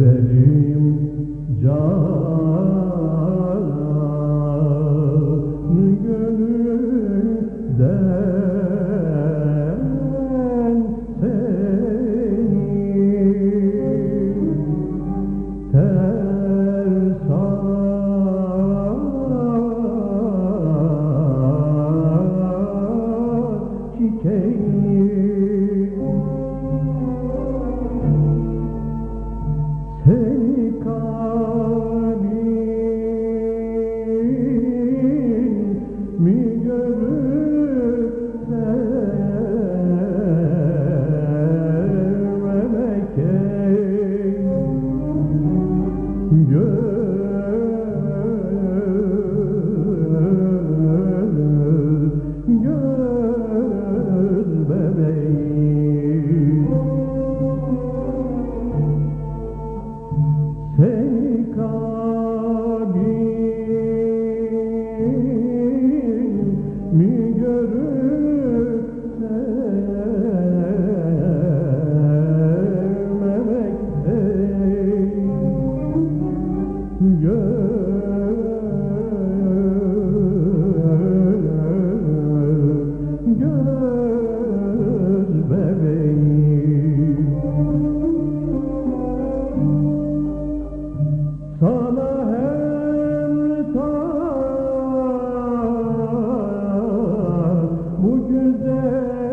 severim can bu güzel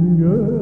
gö